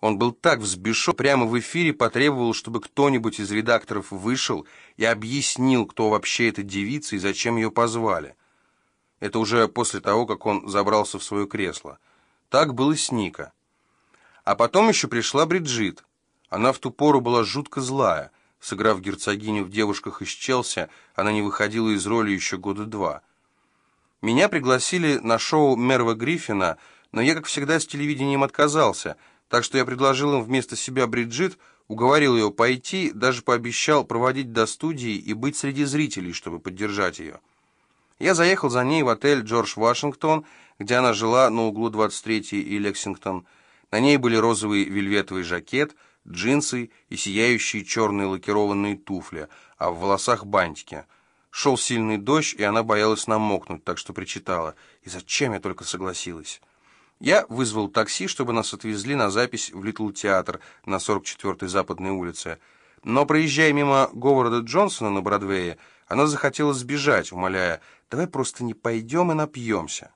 Он был так взбешен, прямо в эфире потребовал, чтобы кто-нибудь из редакторов вышел и объяснил, кто вообще эта девица и зачем ее позвали. Это уже после того, как он забрался в свое кресло. Так было с Ника. А потом еще пришла Бриджит. Она в ту пору была жутко злая. Сыграв герцогиню в «Девушках из Челси», она не выходила из роли еще года два. Меня пригласили на шоу Мерва Гриффина, но я, как всегда, с телевидением отказался – так что я предложил им вместо себя Бриджит, уговорил ее пойти, даже пообещал проводить до студии и быть среди зрителей, чтобы поддержать ее. Я заехал за ней в отель «Джордж Вашингтон», где она жила на углу 23 и Лексингтон. На ней были розовый вельветовый жакет, джинсы и сияющие черные лакированные туфли, а в волосах бантики. Шел сильный дождь, и она боялась намокнуть, так что причитала. И зачем я только согласилась? Я вызвал такси, чтобы нас отвезли на запись в Литл Театр на 44-й Западной улице. Но, проезжая мимо Говарда Джонсона на Бродвее, она захотела сбежать, умоляя, «Давай просто не пойдем и напьемся».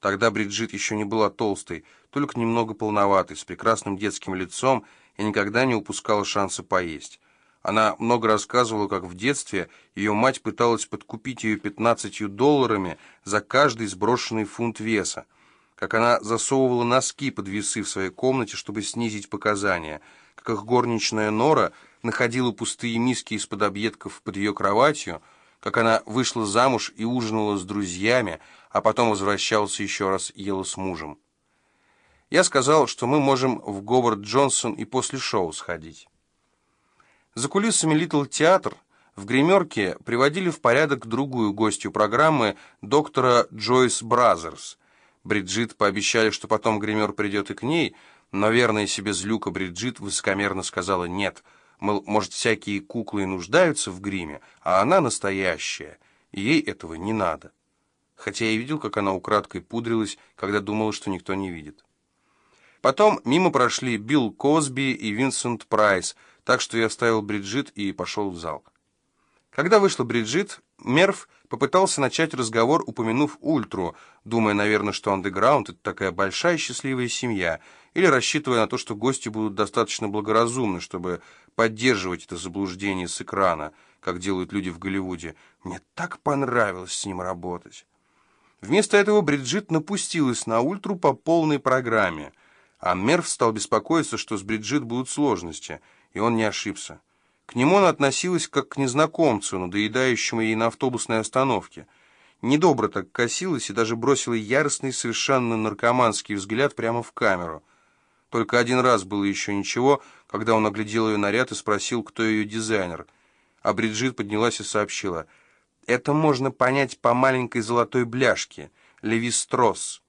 Тогда Бриджит еще не была толстой, только немного полноватой, с прекрасным детским лицом и никогда не упускала шанса поесть. Она много рассказывала, как в детстве ее мать пыталась подкупить ее 15 долларами за каждый сброшенный фунт веса как она засовывала носки под весы в своей комнате, чтобы снизить показания, как их горничная Нора находила пустые миски из-под объедков под ее кроватью, как она вышла замуж и ужинала с друзьями, а потом возвращалась еще раз и ела с мужем. Я сказал, что мы можем в Говард Джонсон и после шоу сходить. За кулисами Литл Театр в гримерке приводили в порядок другую гостью программы доктора Джойс Бразерс, Бриджит пообещали, что потом гример придет и к ней, но верная себе злюка Бриджит высокомерно сказала «нет». Мол, может, всякие куклы и нуждаются в гриме, а она настоящая, и ей этого не надо. Хотя я видел, как она украдкой пудрилась, когда думала, что никто не видит. Потом мимо прошли Билл Косби и Винсент Прайс, так что я оставил Бриджит и пошел в зал. Когда вышла Бриджит, Мерв попытался начать разговор, упомянув Ультру, думая, наверное, что андеграунд — это такая большая счастливая семья, или рассчитывая на то, что гости будут достаточно благоразумны, чтобы поддерживать это заблуждение с экрана, как делают люди в Голливуде. Мне так понравилось с ним работать. Вместо этого Бриджит напустилась на Ультру по полной программе, а Мерв стал беспокоиться, что с Бриджит будут сложности, и он не ошибся. К нему она относилась как к незнакомцу, надоедающему ей на автобусной остановке. Недобро так косилась и даже бросила яростный, совершенно наркоманский взгляд прямо в камеру. Только один раз было еще ничего, когда он оглядел ее наряд и спросил, кто ее дизайнер. А Бриджит поднялась и сообщила, «Это можно понять по маленькой золотой бляшке, Леви Стросс».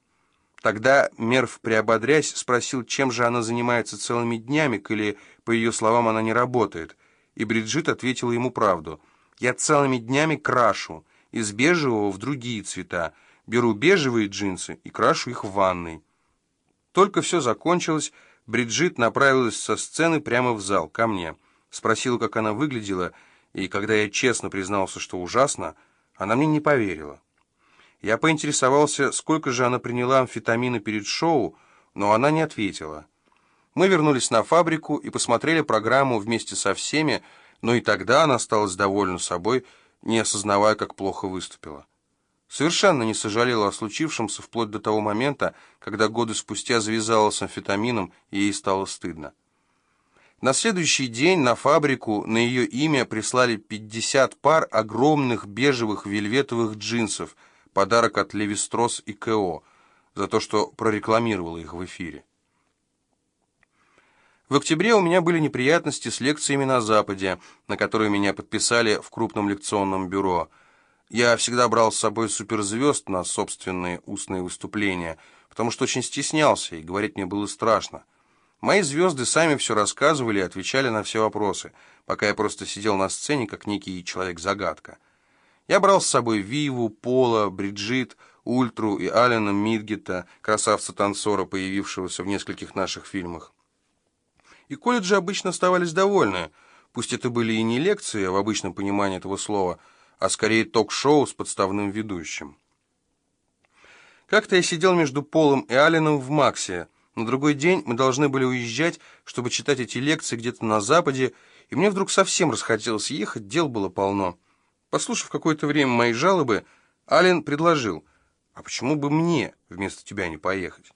Тогда Мерв, приободрясь, спросил, чем же она занимается целыми днями, или, по ее словам, она не работает и Бриджит ответила ему правду. «Я целыми днями крашу, из бежевого в другие цвета, беру бежевые джинсы и крашу их в ванной». Только все закончилось, Бриджит направилась со сцены прямо в зал, ко мне. Спросила, как она выглядела, и когда я честно признался, что ужасно, она мне не поверила. Я поинтересовался, сколько же она приняла амфетамина перед шоу, но она не ответила. Мы вернулись на фабрику и посмотрели программу вместе со всеми, но и тогда она осталась довольна собой, не осознавая, как плохо выступила. Совершенно не сожалела о случившемся вплоть до того момента, когда годы спустя завязала с амфетамином, и ей стало стыдно. На следующий день на фабрику на ее имя прислали 50 пар огромных бежевых вельветовых джинсов, подарок от Леви Стросс и КО, за то, что прорекламировала их в эфире. В октябре у меня были неприятности с лекциями на Западе, на которые меня подписали в крупном лекционном бюро. Я всегда брал с собой суперзвезд на собственные устные выступления, потому что очень стеснялся, и говорить мне было страшно. Мои звезды сами все рассказывали и отвечали на все вопросы, пока я просто сидел на сцене, как некий человек-загадка. Я брал с собой Виву, Пола, Бриджит, Ультру и Алена Мидгета, красавца-танцора, появившегося в нескольких наших фильмах и колледжи обычно оставались довольны. Пусть это были и не лекции в обычном понимании этого слова, а скорее ток-шоу с подставным ведущим. Как-то я сидел между Полом и Алленом в Максе, На другой день мы должны были уезжать, чтобы читать эти лекции где-то на Западе, и мне вдруг совсем расхотелось ехать, дел было полно. Послушав какое-то время мои жалобы, Ален предложил, а почему бы мне вместо тебя не поехать?